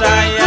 Messiah.